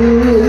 Ooh.